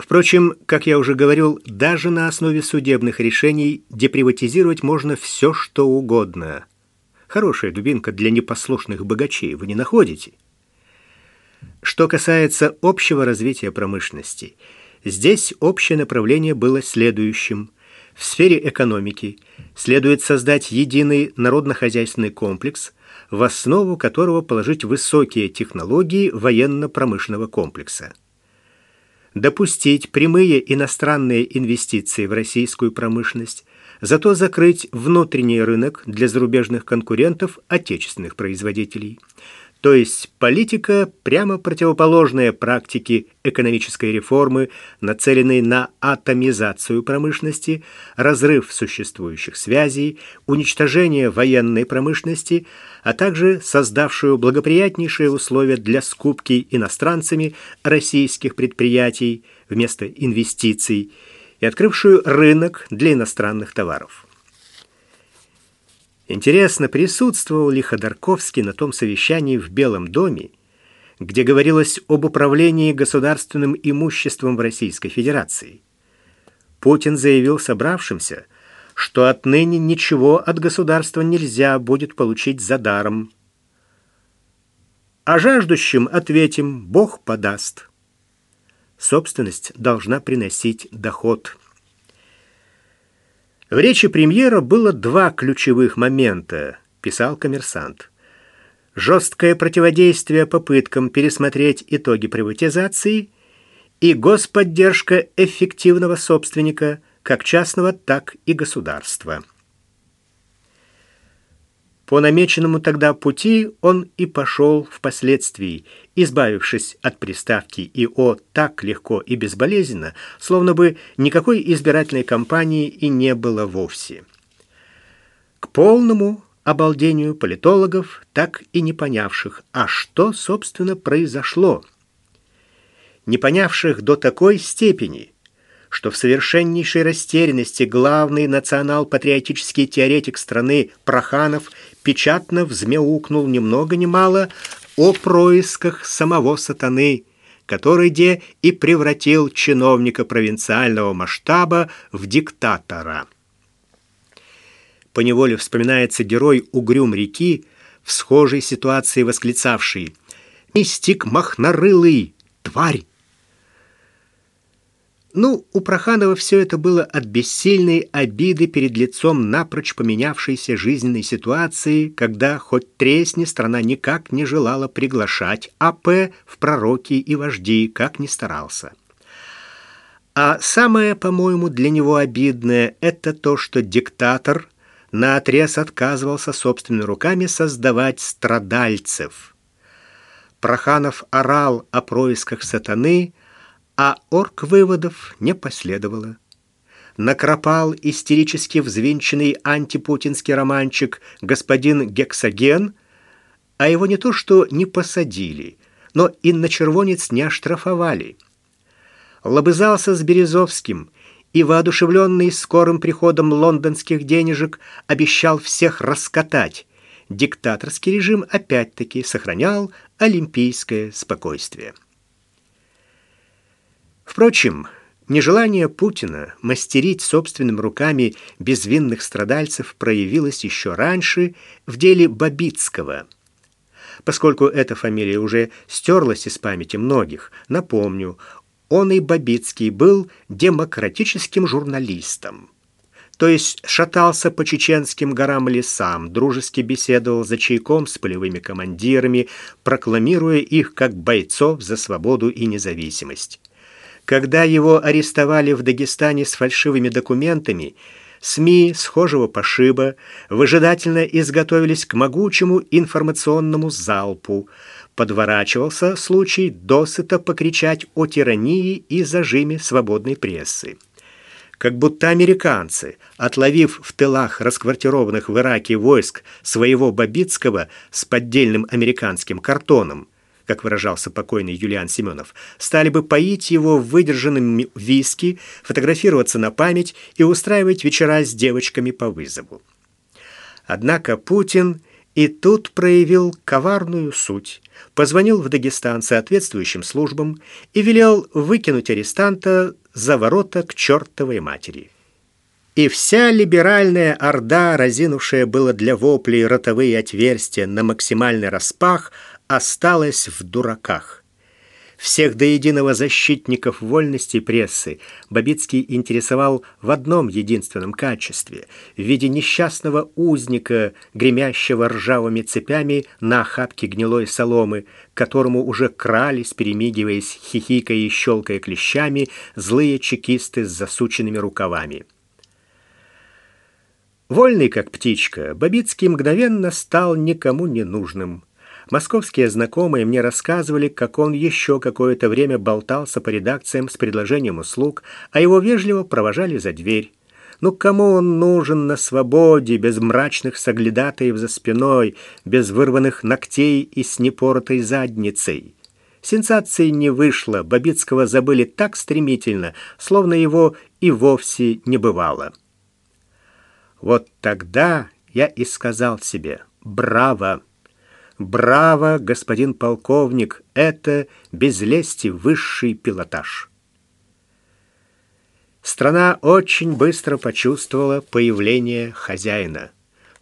Впрочем, как я уже говорил, даже на основе судебных решений деприватизировать можно все, что угодно. Хорошая дубинка для непослушных богачей, вы не находите? Что касается общего развития промышленности, здесь общее направление было следующим. В сфере экономики следует создать единый народно-хозяйственный комплекс, в основу которого положить высокие технологии военно-промышленного комплекса допустить прямые иностранные инвестиции в российскую промышленность, зато закрыть внутренний рынок для зарубежных конкурентов отечественных производителей – то есть политика прямо противоположная практике экономической реформы, нацеленной на атомизацию промышленности, разрыв существующих связей, уничтожение военной промышленности, а также создавшую благоприятнейшие условия для скупки иностранцами российских предприятий вместо инвестиций и открывшую рынок для иностранных товаров. Интересно, присутствовал ли Ходорковский на том совещании в Белом доме, где говорилось об управлении государственным имуществом в Российской Федерации. Путин заявил собравшимся, что отныне ничего от государства нельзя будет получить за даром. А жаждущим ответим «Бог подаст». Собственность должна приносить доход – в речи премьера было два ключевых момента, писал коммерсант. Жесткое противодействие попыткам пересмотреть итоги приватизации и господдержка эффективного собственника, как частного, так и государства. По намеченному тогда пути он и пошел впоследствии, избавившись от приставки «ИО» так легко и безболезненно, словно бы никакой избирательной кампании и не было вовсе. К полному обалдению политологов, так и не понявших, а что, собственно, произошло. Не понявших до такой степени – что в совершеннейшей растерянности главный национал-патриотический теоретик страны Проханов печатно взмяукнул ни много ни мало о происках самого сатаны, который де и превратил чиновника провинциального масштаба в диктатора. Поневоле вспоминается герой Угрюм реки, в схожей ситуации восклицавший «Мистик махнорылый! Тварь! Ну, у Проханова все это было от бессильной обиды перед лицом напрочь поменявшейся жизненной ситуации, когда хоть тресни страна никак не желала приглашать АП в пророки и вожди, как ни старался. А самое, по-моему, для него обидное – это то, что диктатор наотрез отказывался собственными руками создавать страдальцев. Проханов орал о происках сатаны – а орг-выводов не последовало. Накропал истерически взвинченный антипутинский романчик господин Гексоген, а его не то что не посадили, но и на червонец не оштрафовали. Лобызался с Березовским и, воодушевленный скорым приходом лондонских денежек, обещал всех раскатать. Диктаторский режим опять-таки сохранял олимпийское спокойствие. Впрочем, нежелание Путина мастерить собственными руками безвинных страдальцев проявилось еще раньше в деле Бабицкого. Поскольку эта фамилия уже стерлась из памяти многих, напомню, он и Бабицкий был демократическим журналистом. То есть шатался по чеченским горам и лесам, дружески беседовал за чайком с полевыми командирами, прокламируя их как бойцов за свободу и независимость. Когда его арестовали в Дагестане с фальшивыми документами, СМИ схожего пошиба выжидательно изготовились к могучему информационному залпу. Подворачивался случай досыта покричать о тирании и зажиме свободной прессы. Как будто американцы, отловив в тылах расквартированных в Ираке войск своего Бабицкого с поддельным американским картоном, как выражался покойный Юлиан Семенов, стали бы поить его выдержанным виски, фотографироваться на память и устраивать вечера с девочками по вызову. Однако Путин и тут проявил коварную суть, позвонил в Дагестан соответствующим службам и велел выкинуть арестанта за ворота к чертовой матери. И вся либеральная орда, разинувшая было для воплей ротовые отверстия на максимальный распах, осталась в дураках. Всех до единого защитников вольности прессы Бабицкий интересовал в одном единственном качестве – в виде несчастного узника, гремящего ржавыми цепями на охапке гнилой соломы, которому уже крались, перемигиваясь, хихикая и щелкая клещами, злые чекисты с засученными рукавами. Вольный, как птичка, Бабицкий мгновенно стал никому не нужным – Московские знакомые мне рассказывали, как он еще какое-то время болтался по редакциям с предложением услуг, а его вежливо провожали за дверь. Ну кому он нужен на свободе, без мрачных соглядатаев за спиной, без вырванных ногтей и с непоротой задницей? Сенсации не вышло, Бабицкого забыли так стремительно, словно его и вовсе не бывало. Вот тогда я и сказал себе «Браво!» Браво, господин полковник, это без лести высший пилотаж. Страна очень быстро почувствовала появление хозяина.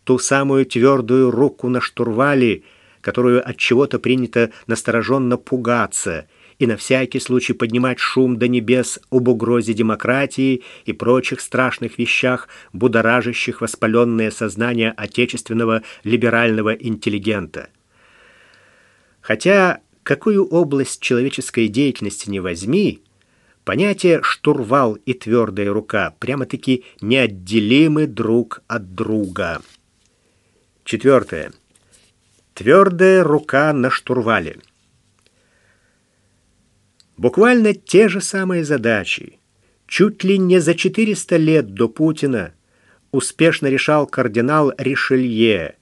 Ту самую твердую руку на штурвале, которую от чего-то принято настороженно пугаться и на всякий случай поднимать шум до небес об угрозе демократии и прочих страшных вещах, будоражащих воспаленное сознание отечественного либерального интеллигента. Хотя какую область человеческой деятельности не возьми, понятие «штурвал» и «твердая рука» прямо-таки неотделимы друг от друга. Четвертое. Твердая рука на штурвале. Буквально те же самые задачи. Чуть ли не за 400 лет до Путина успешно решал кардинал Ришелье,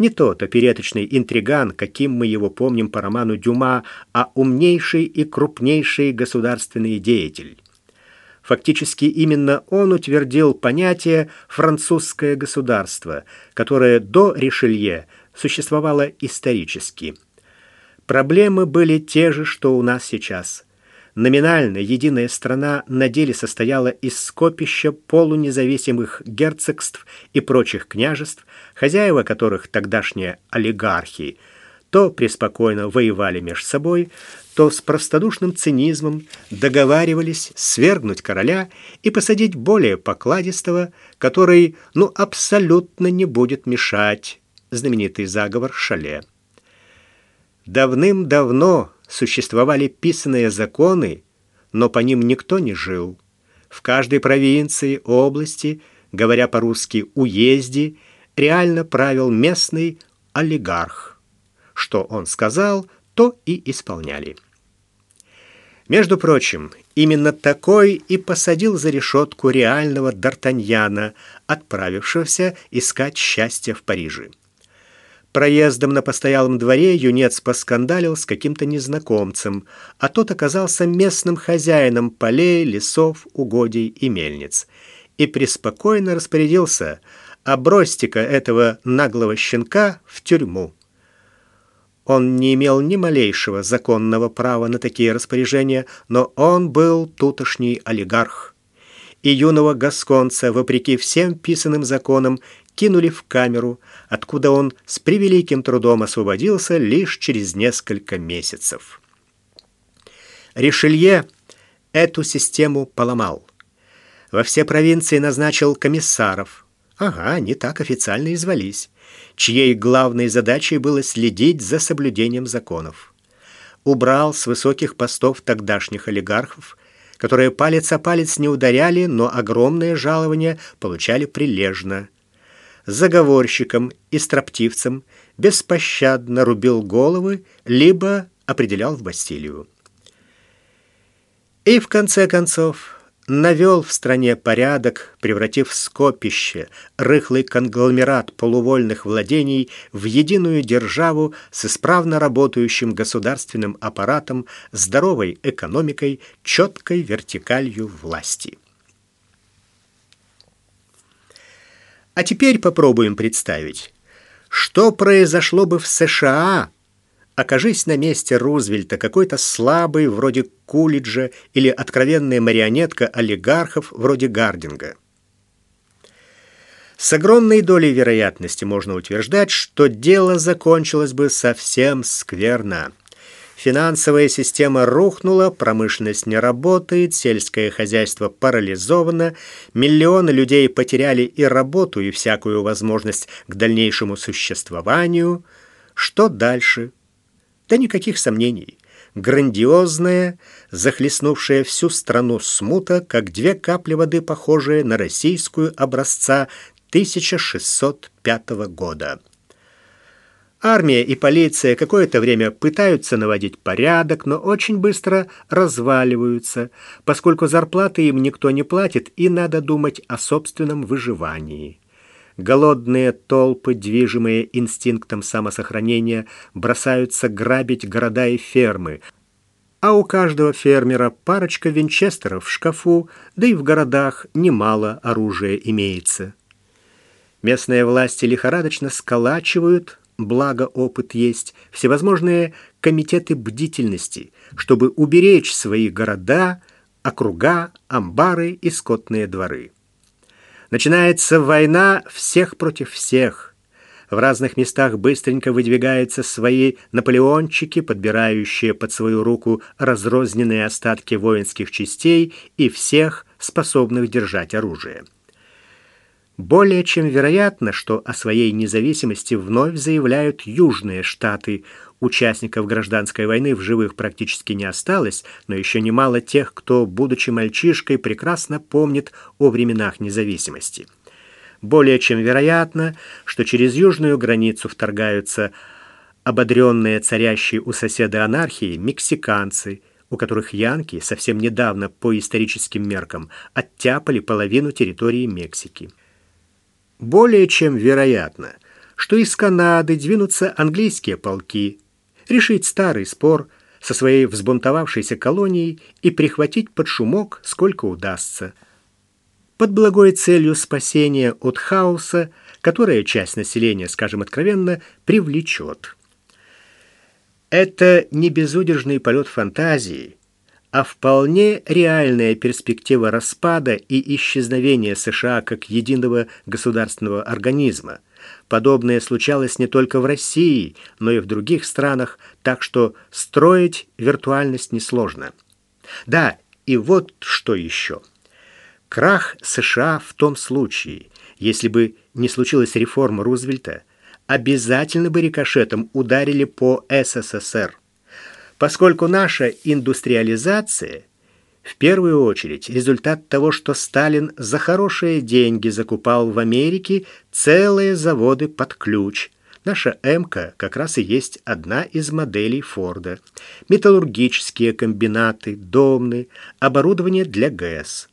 не тот опереточный интриган, каким мы его помним по роману Дюма, а умнейший и крупнейший государственный деятель. Фактически именно он утвердил понятие «французское государство», которое до Ришелье существовало исторически. Проблемы были те же, что у нас сейчас – Номинально единая страна на деле состояла из скопища полунезависимых герцогств и прочих княжеств, хозяева которых тогдашние олигархи то преспокойно воевали между собой, то с простодушным цинизмом договаривались свергнуть короля и посадить более покладистого, который, ну, абсолютно не будет мешать, знаменитый заговор Шале. Давным-давно существовали писанные законы, но по ним никто не жил. В каждой провинции, области, говоря по-русски уезде, реально правил местный олигарх. Что он сказал, то и исполняли. Между прочим, именно такой и посадил за решетку реального Д'Артаньяна, отправившегося искать счастья в Париже. Проездом на постоялом дворе юнец поскандалил с каким-то незнакомцем, а тот оказался местным хозяином полей, лесов, угодий и мельниц. И преспокойно распорядился обросьте-ка этого наглого щенка в тюрьму. Он не имел ни малейшего законного права на такие распоряжения, но он был тутошний олигарх. И юного гасконца, вопреки всем писанным законам, кинули в камеру, откуда он с превеликим трудом освободился лишь через несколько месяцев. Ришелье эту систему поломал. Во все провинции назначил комиссаров. Ага, не так официально и звались, чьей главной задачей было следить за соблюдением законов. Убрал с высоких постов тогдашних олигархов, которые палец о палец не ударяли, но огромные жалования получали прилежно – заговорщикам и строптивцам беспощадно рубил головы, либо определял в Бастилию. И в конце концов навел в стране порядок, превратив скопище рыхлый конгломерат полувольных владений в единую державу с исправно работающим государственным аппаратом, здоровой экономикой, четкой вертикалью власти. А теперь попробуем представить, что произошло бы в США, Окажись на месте Рузвельта какой-то слабый, вроде Кулиджа, или откровенная марионетка олигархов, вроде Гардинга. С огромной долей вероятности можно утверждать, что дело закончилось бы совсем скверно. Финансовая система рухнула, промышленность не работает, сельское хозяйство парализовано, миллионы людей потеряли и работу, и всякую возможность к дальнейшему существованию. Что дальше? Да никаких сомнений. Грандиозная, захлестнувшая всю страну смута, как две капли воды, похожие на российскую образца 1605 года. Армия и полиция какое-то время пытаются наводить порядок, но очень быстро разваливаются, поскольку зарплаты им никто не платит, и надо думать о собственном выживании. Голодные толпы, движимые инстинктом самосохранения, бросаются грабить города и фермы, а у каждого фермера парочка винчестеров в шкафу, да и в городах немало оружия имеется. Местные власти лихорадочно сколачивают благо опыт есть, всевозможные комитеты бдительности, чтобы уберечь свои города, округа, амбары и скотные дворы. Начинается война всех против всех. В разных местах быстренько выдвигаются свои наполеончики, подбирающие под свою руку разрозненные остатки воинских частей и всех, способных держать оружие. Более чем вероятно, что о своей независимости вновь заявляют южные штаты. Участников гражданской войны в живых практически не осталось, но еще немало тех, кто, будучи мальчишкой, прекрасно помнит о временах независимости. Более чем вероятно, что через южную границу вторгаются ободренные царящей у соседа анархии мексиканцы, у которых янки совсем недавно по историческим меркам оттяпали половину территории Мексики. Более чем вероятно, что из Канады двинутся английские полки, решить старый спор со своей взбунтовавшейся колонией и прихватить под шумок сколько удастся. Под благой целью спасения от хаоса, которое часть населения, скажем откровенно, привлечет. Это не безудержный полет фантазии – а вполне реальная перспектива распада и исчезновения США как единого государственного организма. Подобное случалось не только в России, но и в других странах, так что строить виртуальность несложно. Да, и вот что еще. Крах США в том случае, если бы не случилась реформа Рузвельта, обязательно бы рикошетом ударили по СССР поскольку наша индустриализация в первую очередь результат того, что Сталин за хорошие деньги закупал в Америке целые заводы под ключ. Наша МК как раз и есть одна из моделей Форда. Металлургические комбинаты, домны, оборудование для ГЭС.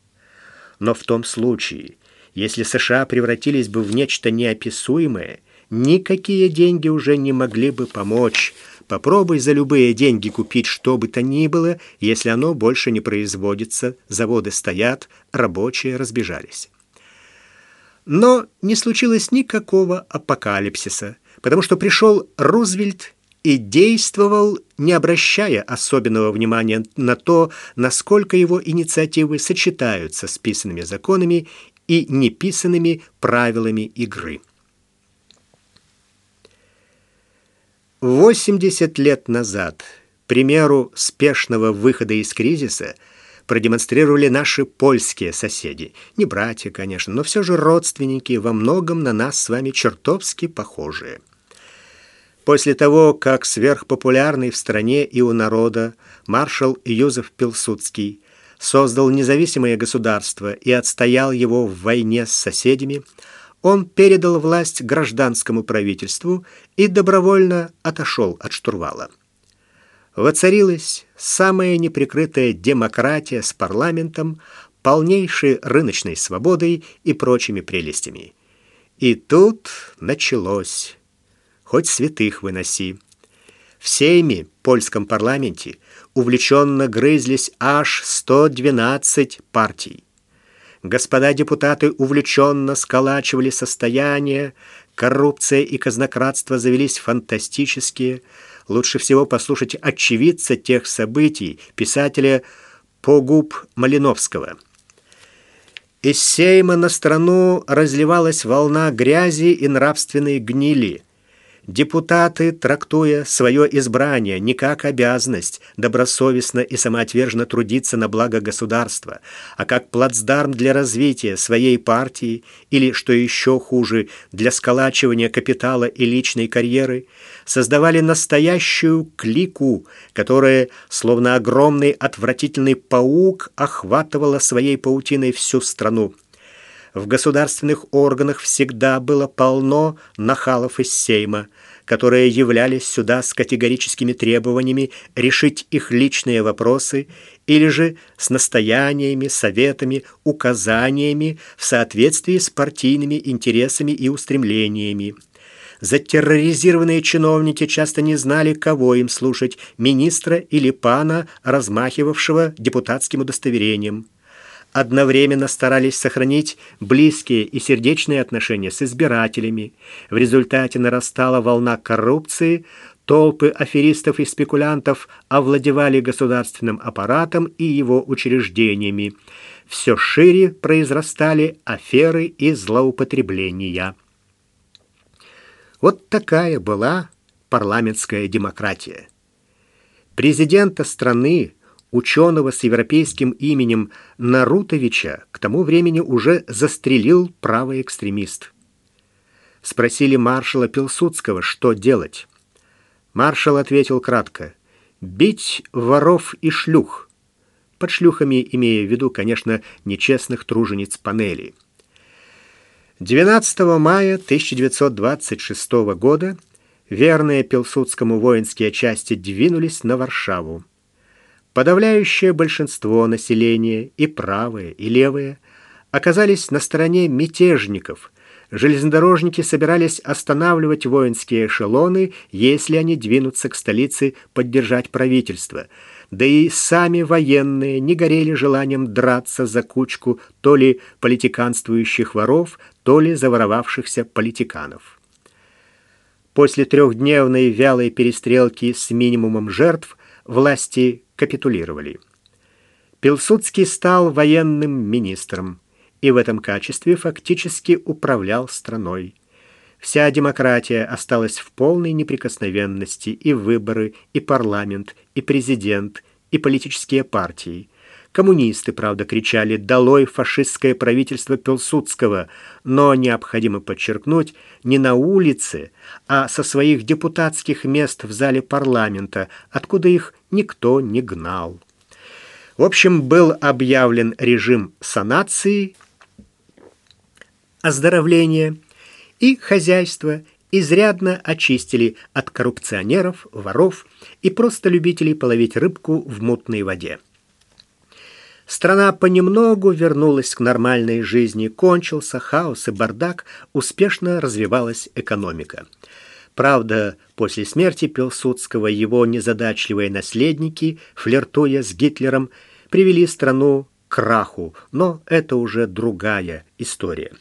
Но в том случае, если США превратились бы в нечто неописуемое, никакие деньги уже не могли бы помочь – Попробуй за любые деньги купить что бы то ни было, если оно больше не производится, заводы стоят, рабочие разбежались. Но не случилось никакого апокалипсиса, потому что пришел Рузвельт и действовал, не обращая особенного внимания на то, насколько его инициативы сочетаются с писанными законами и неписанными правилами игры. 80 лет назад примеру спешного выхода из кризиса продемонстрировали наши польские соседи. Не братья, конечно, но все же родственники, во многом на нас с вами чертовски похожие. После того, как сверхпопулярный в стране и у народа маршал Юзеф Пилсудский создал независимое государство и отстоял его в войне с соседями, он передал власть гражданскому правительству и добровольно отошел от штурвала. Воцарилась самая неприкрытая демократия с парламентом, полнейшей рыночной свободой и прочими прелестями. И тут началось. Хоть святых выноси. В Сейме, польском парламенте, увлеченно грызлись аж 112 партий. Господа депутаты увлеченно сколачивали состояние, коррупция и казнократство завелись фантастические, лучше всего послушать очевидца тех событий, писателя Погуб Малиновского. Из сейма на страну разливалась волна грязи и нравственной гнили – Депутаты, трактуя свое избрание не как обязанность добросовестно и самоотверженно трудиться на благо государства, а как плацдарм для развития своей партии или, что еще хуже, для сколачивания капитала и личной карьеры, создавали настоящую клику, которая, словно огромный отвратительный паук, охватывала своей паутиной всю страну. В государственных органах всегда было полно нахалов из Сейма, которые являлись сюда с категорическими требованиями решить их личные вопросы или же с настояниями, советами, указаниями в соответствии с партийными интересами и устремлениями. Затерроризированные чиновники часто не знали, кого им слушать, министра или пана, размахивавшего депутатским удостоверением одновременно старались сохранить близкие и сердечные отношения с избирателями. В результате нарастала волна коррупции, толпы аферистов и спекулянтов овладевали государственным аппаратом и его учреждениями. Все шире произрастали аферы и злоупотребления. Вот такая была парламентская демократия. Президента страны ученого с европейским именем Нарутовича к тому времени уже застрелил правый экстремист. Спросили маршала Пилсудского, что делать. Маршал ответил кратко «Бить воров и шлюх». Под шлюхами имея в виду, конечно, нечестных тружениц панели. 12 мая 1926 года верные Пилсудскому воинские части двинулись на Варшаву. Подавляющее большинство населения, и правые, и левые, оказались на стороне мятежников. Железнодорожники собирались останавливать воинские эшелоны, если они двинутся к столице поддержать правительство. Да и сами военные не горели желанием драться за кучку то ли политиканствующих воров, то ли заворовавшихся политиканов. После трехдневной вялой перестрелки с минимумом жертв власти капитулировали. Пилсудский стал военным министром и в этом качестве фактически управлял страной. Вся демократия осталась в полной неприкосновенности и выборы, и парламент, и президент, и политические партии. Коммунисты, правда, кричали «Долой фашистское правительство Пилсудского!», но необходимо подчеркнуть, не на улице, а со своих депутатских мест в зале парламента, откуда их никто не гнал. В общем, был объявлен режим санации, оздоровления, и хозяйство изрядно очистили от коррупционеров, воров и просто любителей половить рыбку в мутной воде. Страна понемногу вернулась к нормальной жизни, кончился хаос и бардак, успешно развивалась экономика. Правда, после смерти Пилсудского его незадачливые наследники, флиртуя с Гитлером, привели страну к краху, но это уже другая история.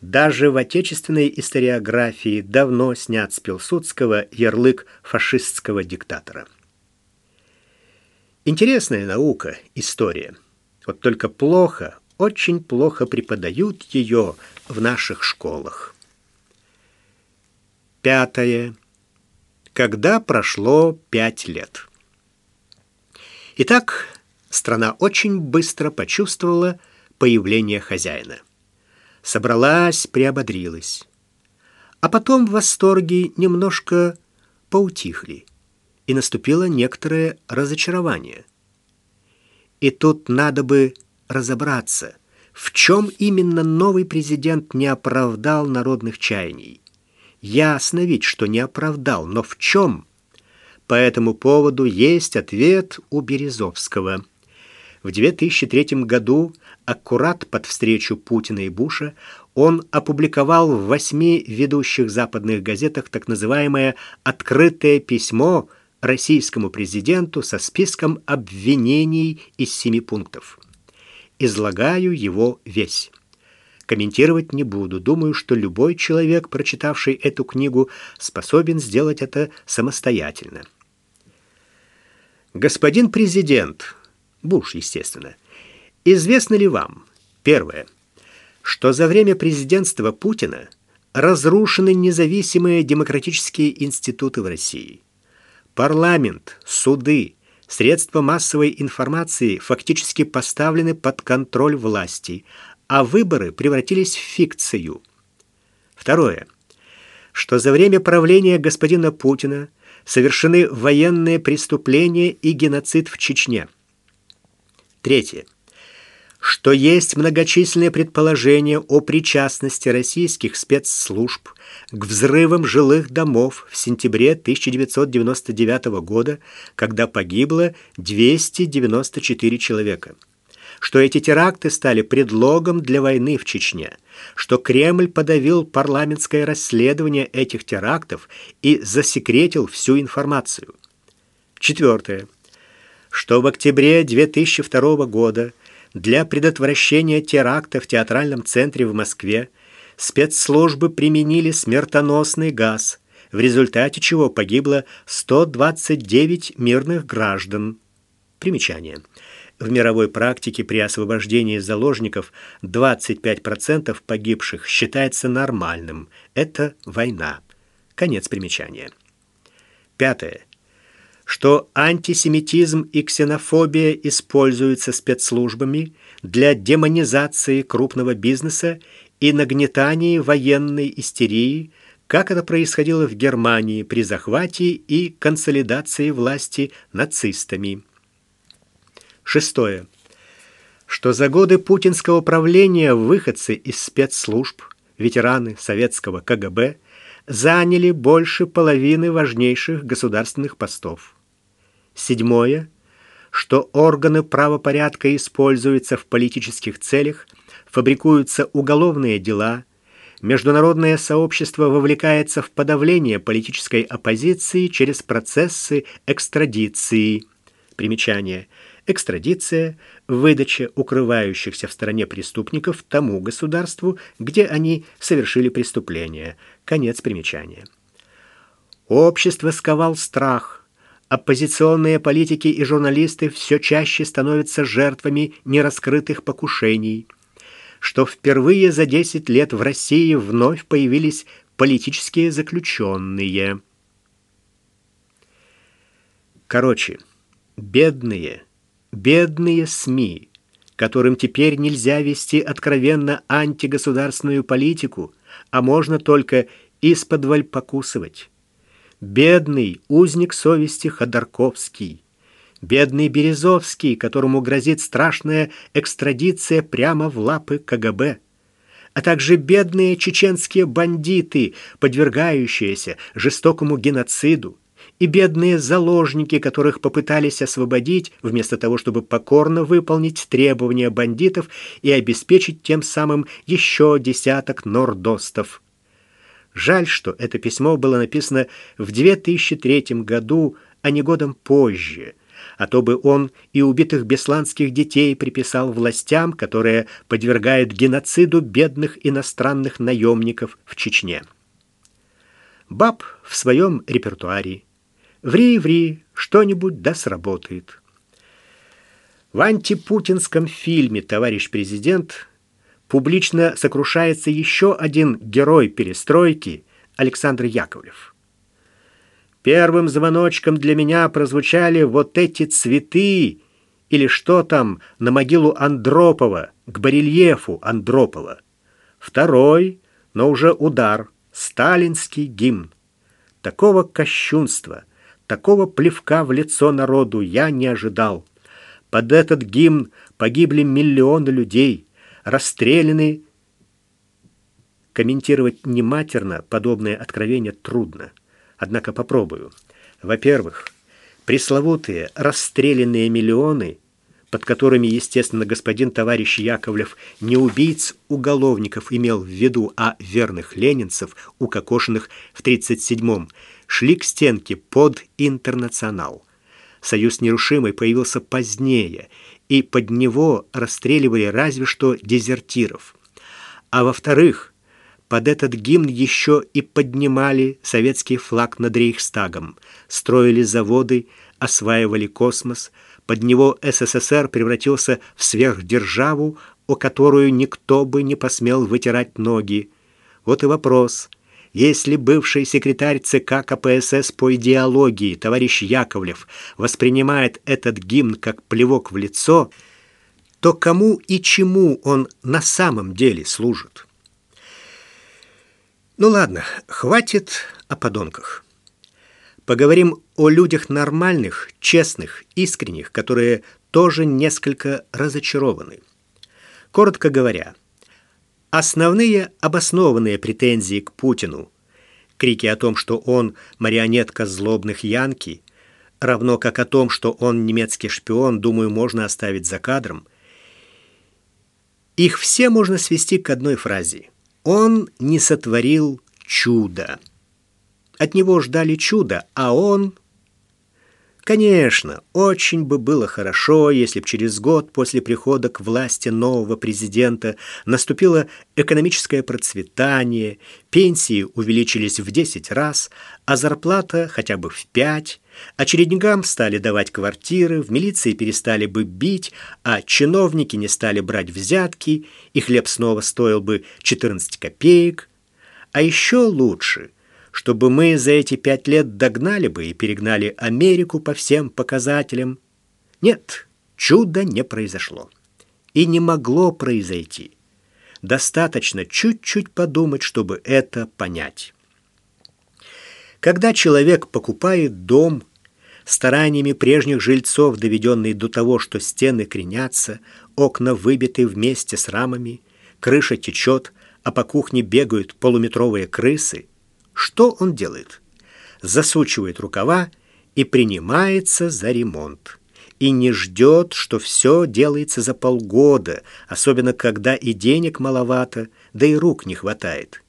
Даже в отечественной историографии давно снят с Пилсудского ярлык фашистского диктатора. Интересная наука, история. Вот только плохо, очень плохо преподают ее в наших школах. Пятое. Когда прошло пять лет. Итак, страна очень быстро почувствовала появление хозяина. Собралась, приободрилась. А потом восторги немножко поутихли и наступило некоторое разочарование. И тут надо бы разобраться, в чем именно новый президент не оправдал народных чаяний. Ясно ведь, что не оправдал, но в чем? По этому поводу есть ответ у Березовского. В 2003 году, аккурат под встречу Путина и Буша, он опубликовал в восьми ведущих западных газетах так называемое «открытое письмо» российскому президенту со списком обвинений из семи пунктов. Излагаю его весь. Комментировать не буду. Думаю, что любой человек, прочитавший эту книгу, способен сделать это самостоятельно. Господин президент, Буш, естественно, известно ли вам, первое, что за время президентства Путина разрушены независимые демократические институты в России? Парламент, суды, средства массовой информации фактически поставлены под контроль власти, а выборы превратились в фикцию. Второе. Что за время правления господина Путина совершены военные преступления и геноцид в Чечне. Третье. Что есть многочисленные предположения о причастности российских спецслужб к взрывам жилых домов в сентябре 1999 года, когда погибло 294 человека что эти теракты стали предлогом для войны в Чечне, что Кремль подавил парламентское расследование этих терактов и засекретил всю информацию. Четвертое. Что в октябре 2002 года для предотвращения теракта в театральном центре в Москве спецслужбы применили смертоносный газ, в результате чего погибло 129 мирных граждан. Примечание. В мировой практике при освобождении заложников 25% погибших считается нормальным. Это война. Конец примечания. Пятое. Что антисемитизм и ксенофобия используются спецслужбами для демонизации крупного бизнеса и нагнетания военной истерии, как это происходило в Германии при захвате и консолидации власти нацистами. Шестое. Что за годы путинского правления выходцы из спецслужб, ветераны советского КГБ, заняли больше половины важнейших государственных постов. Седьмое. Что органы правопорядка используются в политических целях, фабрикуются уголовные дела, международное сообщество вовлекается в подавление политической оппозиции через процессы экстрадиции. Примечание – экстрадиция, выдача укрывающихся в стране преступников тому государству, где они совершили преступление. Конец примечания. Общество сковал страх. Оппозиционные политики и журналисты все чаще становятся жертвами нераскрытых покушений. Что впервые за 10 лет в России вновь появились политические заключенные. Короче, бедные – Бедные СМИ, которым теперь нельзя вести откровенно антигосударственную политику, а можно только из-под покусывать. Бедный узник совести Ходорковский. Бедный Березовский, которому грозит страшная экстрадиция прямо в лапы КГБ а также бедные чеченские бандиты, подвергающиеся жестокому геноциду, и бедные заложники, которых попытались освободить, вместо того, чтобы покорно выполнить требования бандитов и обеспечить тем самым еще десяток нордостов. Жаль, что это письмо было написано в 2003 году, а не годом позже, а то бы он и убитых бесланских детей приписал властям, которые подвергают геноциду бедных иностранных наемников в Чечне. Баб в своем репертуаре Ври, ври, что-нибудь да сработает. В антипутинском фильме «Товарищ президент» публично сокрушается еще один герой перестройки Александр Яковлев. Первым звоночком для меня прозвучали вот эти цветы или что там на могилу Андропова, к барельефу Андропова. Второй, но уже удар, сталинский гимн. Такого кощунства – Такого плевка в лицо народу я не ожидал. Под этот гимн погибли миллионы людей, расстреляны. Комментировать нематерно подобное откровение трудно. Однако попробую. Во-первых, пресловутые расстрелянные миллионы, под которыми, естественно, господин товарищ Яковлев не убийц уголовников имел в виду, а верных ленинцев, укокошенных в 37-м, шли к стенке под «Интернационал». Союз нерушимый появился позднее, и под него расстреливали разве что дезертиров. А во-вторых, под этот гимн еще и поднимали советский флаг над Рейхстагом, строили заводы, осваивали космос, под него СССР превратился в сверхдержаву, о которую никто бы не посмел вытирать ноги. Вот и вопрос. Если бывший секретарь ЦК КПСС по идеологии товарищ Яковлев воспринимает этот гимн как плевок в лицо, то кому и чему он на самом деле служит? Ну ладно, хватит о подонках. Поговорим о людях нормальных, честных, искренних, которые тоже несколько разочарованы. Коротко говоря, основные обоснованные претензии к Путину, крики о том, что он марионетка злобных янки, равно как о том, что он немецкий шпион, думаю, можно оставить за кадром. Их все можно свести к одной фразе. Он не сотворил чудо. От него ждали чуда, а он... Конечно, очень бы было хорошо, если б через год после прихода к власти нового президента наступило экономическое процветание, пенсии увеличились в 10 раз, а зарплата хотя бы в 5, очередникам стали давать квартиры, в милиции перестали бы бить, а чиновники не стали брать взятки, и хлеб снова стоил бы 14 копеек. А еще лучше – чтобы мы за эти пять лет догнали бы и перегнали Америку по всем показателям. Нет, чуда не произошло. И не могло произойти. Достаточно чуть-чуть подумать, чтобы это понять. Когда человек покупает дом, стараниями прежних жильцов, доведенный до того, что стены кренятся, окна выбиты вместе с рамами, крыша течет, а по кухне бегают полуметровые крысы – что он делает? Засучивает рукава и принимается за ремонт. И не ждет, что все делается за полгода, особенно когда и денег маловато, да и рук не хватает.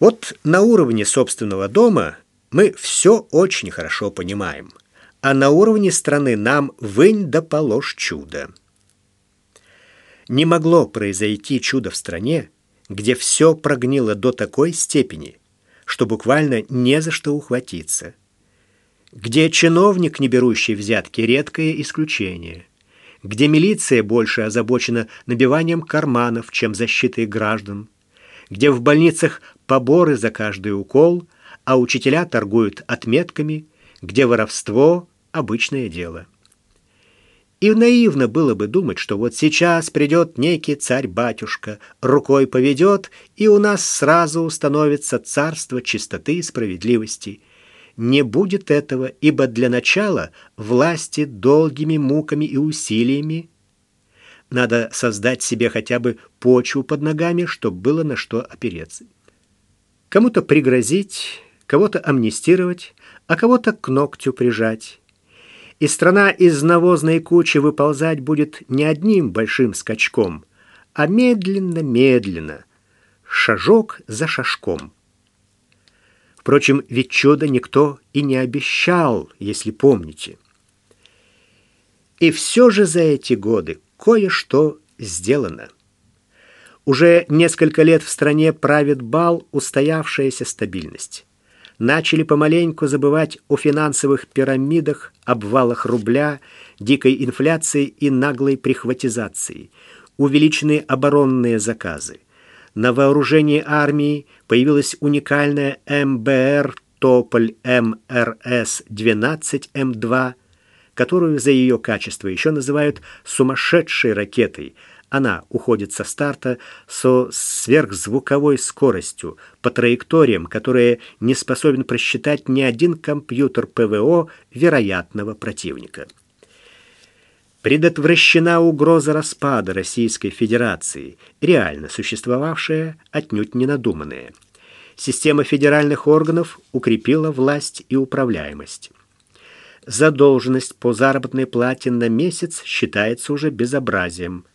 Вот на уровне собственного дома мы все очень хорошо понимаем, а на уровне страны нам вынь да положь чудо. Не могло произойти чудо в стране, где все прогнило до такой степени, что буквально не за что ухватиться, где чиновник, не берущий взятки, редкое исключение, где милиция больше озабочена набиванием карманов, чем защитой граждан, где в больницах поборы за каждый укол, а учителя торгуют отметками, где воровство – обычное дело. И наивно было бы думать, что вот сейчас придет некий царь-батюшка, рукой поведет, и у нас сразу установится царство чистоты и справедливости. Не будет этого, ибо для начала власти долгими муками и усилиями надо создать себе хотя бы почву под ногами, чтобы было на что опереться. Кому-то пригрозить, кого-то амнистировать, а кого-то к ногтю прижать и страна из навозной кучи выползать будет не одним большим скачком, а медленно-медленно, шажок за шажком. Впрочем, ведь чудо никто и не обещал, если помните. И все же за эти годы кое-что сделано. Уже несколько лет в стране правит бал устоявшаяся стабильность начали помаленьку забывать о финансовых пирамидах, обвалах рубля, дикой инфляции и наглой прихватизации. Увеличены оборонные заказы. На вооружении армии появилась уникальная МБР Тополь-М РС-12М2, которую за ее качество еще называют «сумасшедшей ракетой», она уходит со старта со сверхзвуковой скоростью, по траекториям, которые не способен просчитать ни один компьютер ПВО вероятного противника. Предотвращена угроза распада Российской Федерации, реально существовавшая, отнюдь не надуманная. Система федеральных органов укрепила власть и управляемость. Задолженность по заработной плате на месяц считается уже безобразием –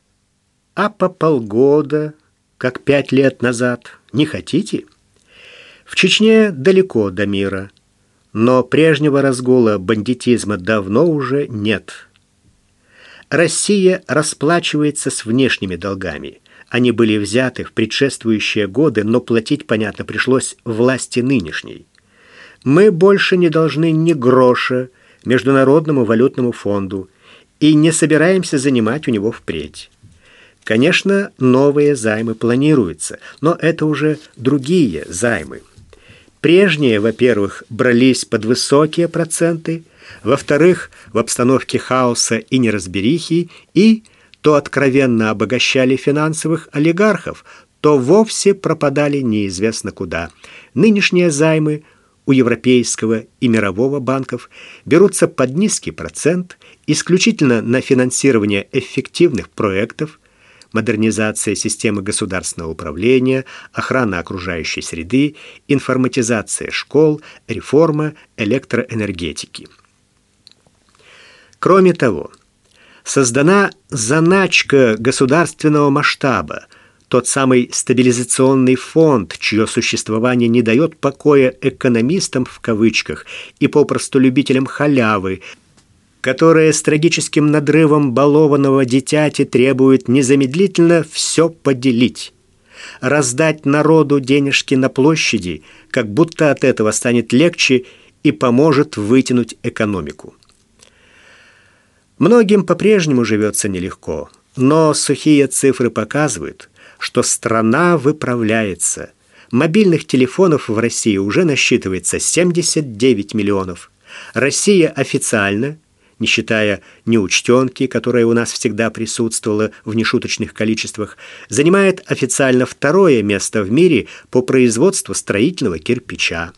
а по полгода, как пять лет назад, не хотите? В Чечне далеко до мира, но прежнего разгула бандитизма давно уже нет. Россия расплачивается с внешними долгами. Они были взяты в предшествующие годы, но платить, понятно, пришлось власти нынешней. Мы больше не должны ни гроша Международному валютному фонду и не собираемся занимать у него впредь. Конечно, новые займы планируются, но это уже другие займы. Прежние, во-первых, брались под высокие проценты, во-вторых, в обстановке хаоса и неразберихи, и то откровенно обогащали финансовых олигархов, то вовсе пропадали неизвестно куда. Нынешние займы у Европейского и Мирового банков берутся под низкий процент исключительно на финансирование эффективных проектов, модернизация системы государственного управления, охрана окружающей среды, информатизация школ, реформа электроэнергетики. Кроме того, создана заначка государственного масштаба, тот самый стабилизационный фонд, чье существование не дает покоя экономистам в кавычках и попросту любителям халявы, которая с трагическим надрывом балованного дитяти требует незамедлительно все поделить. Раздать народу денежки на площади, как будто от этого станет легче и поможет вытянуть экономику. Многим по-прежнему живется нелегко, но сухие цифры показывают, что страна выправляется. Мобильных телефонов в России уже насчитывается 79 миллионов. Россия официально – не считая неучтенки, которая у нас всегда присутствовала в нешуточных количествах, занимает официально второе место в мире по производству строительного кирпича.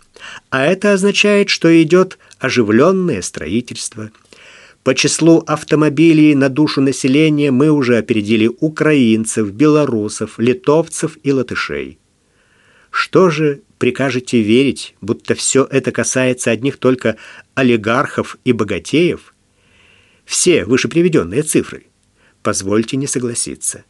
А это означает, что идет оживленное строительство. По числу автомобилей на душу населения мы уже опередили украинцев, белорусов, литовцев и латышей. Что же прикажете верить, будто все это касается одних только олигархов и богатеев – все вышеприведенные цифры. Позвольте не согласиться.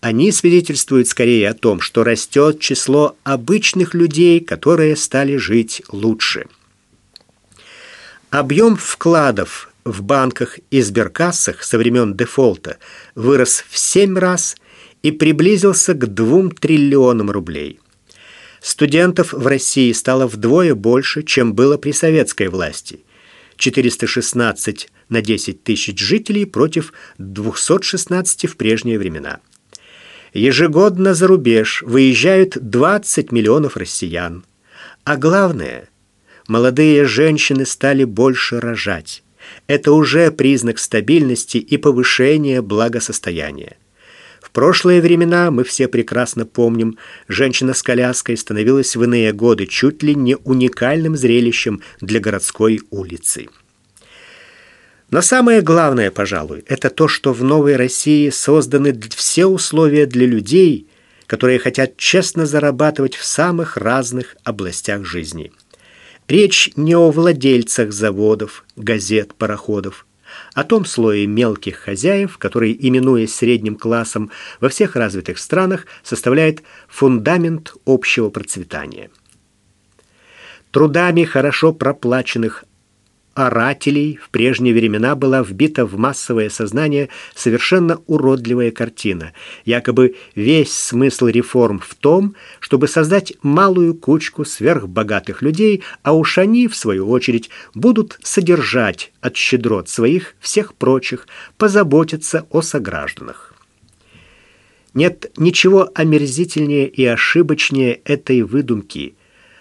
Они свидетельствуют скорее о том, что растет число обычных людей, которые стали жить лучше. Объем вкладов в банках и сберкассах со времен дефолта вырос в 7 раз и приблизился к 2 триллионам рублей. Студентов в России стало вдвое больше, чем было при советской власти. 416 на 10 тысяч жителей против 216 в прежние времена. Ежегодно за рубеж выезжают 20 миллионов россиян. А главное, молодые женщины стали больше рожать. Это уже признак стабильности и повышения благосостояния. В прошлые времена, мы все прекрасно помним, женщина с коляской становилась в иные годы чуть ли не уникальным зрелищем для городской улицы. Но самое главное, пожалуй, это то, что в новой России созданы все условия для людей, которые хотят честно зарабатывать в самых разных областях жизни. Речь не о владельцах заводов, газет, пароходов, о том слое мелких хозяев, который, именуясь средним классом, во всех развитых странах составляет фундамент общего процветания. Трудами хорошо проплаченных орателей в прежние времена была вбита в массовое сознание совершенно уродливая картина. Якобы весь смысл реформ в том, чтобы создать малую кучку сверхбогатых людей, а уж они, в свою очередь, будут содержать от щедрот своих всех прочих, позаботиться о согражданах. Нет ничего омерзительнее и ошибочнее этой выдумки,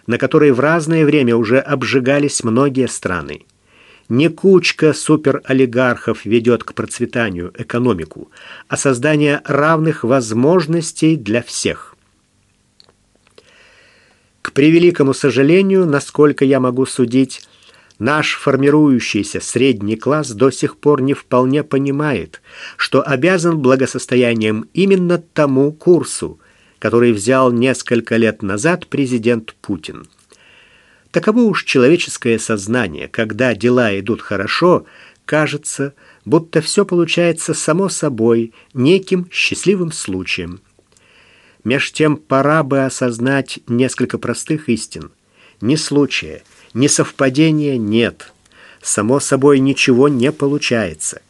на которой в разное время уже обжигались многие страны. Не кучка суперолигархов ведет к процветанию экономику, а создание равных возможностей для всех. К превеликому сожалению, насколько я могу судить, наш формирующийся средний класс до сих пор не вполне понимает, что обязан благосостоянием именно тому курсу, который взял несколько лет назад президент Путин. Таково уж человеческое сознание. Когда дела идут хорошо, кажется, будто все получается само собой, неким счастливым случаем. Меж тем пора бы осознать несколько простых истин. Ни случая, ни совпадения нет. Само собой ничего не получается.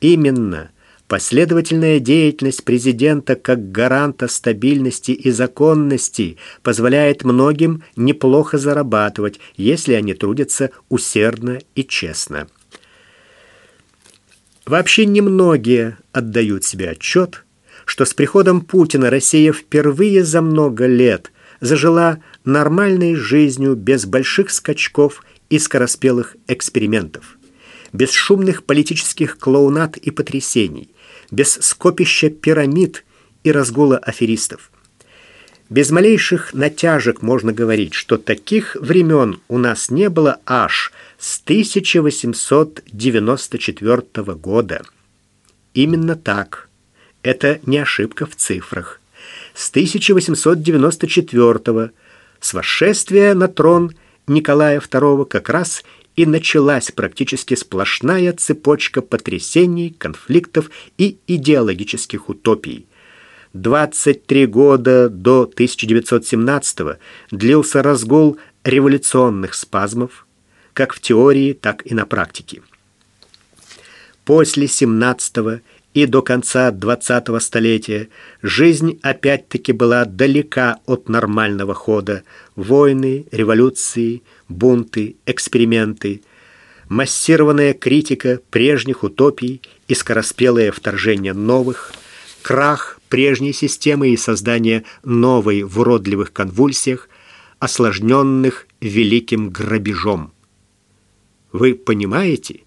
Именно Последовательная деятельность президента как гаранта стабильности и законности позволяет многим неплохо зарабатывать, если они трудятся усердно и честно. Вообще немногие отдают себе отчет, что с приходом Путина Россия впервые за много лет зажила нормальной жизнью без больших скачков и скороспелых экспериментов, без шумных политических клоунад и потрясений, без скопища пирамид и разгула аферистов. Без малейших натяжек можно говорить, что таких времен у нас не было аж с 1894 года. Именно так. Это не ошибка в цифрах. С 1894 с восшествия на трон Николая II как раз и началась практически сплошная цепочка потрясений, конфликтов и идеологических утопий. 23 года до 1917 длился разгул революционных спазмов, как в теории, так и на практике. После 17 и до конца 20-го столетия жизнь опять-таки была далека от нормального хода. Войны, революции, бунты, эксперименты, массированная критика прежних утопий и скороспелое вторжение новых, крах прежней системы и создание новой в уродливых конвульсиях, осложненных великим грабежом. Вы понимаете?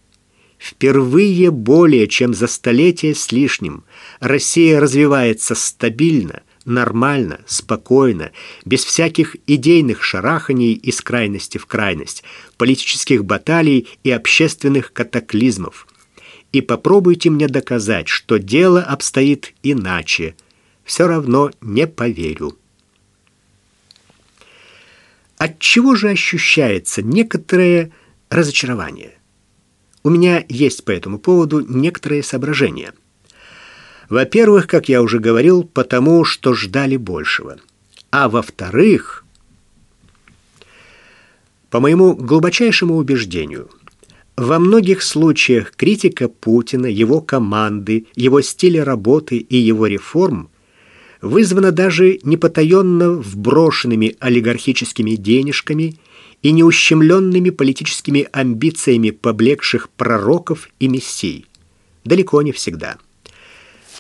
Впервые более чем за столетие с лишним Россия развивается стабильно, нормально, спокойно, без всяких идейных шараханий из крайности в крайность, политических баталий и общественных катаклизмов. И попробуйте мне доказать, что дело обстоит иначе. Все равно не поверю. От чего же ощущается некоторое разочарование? У меня есть по этому поводу некоторые соображения. Во-первых, как я уже говорил, потому что ждали большего. А во-вторых, по моему глубочайшему убеждению, во многих случаях критика Путина, его команды, его стиля работы и его реформ вызвана даже непотаенно вброшенными олигархическими денежками – и неущемленными политическими амбициями поблекших пророков и мессий. Далеко не всегда.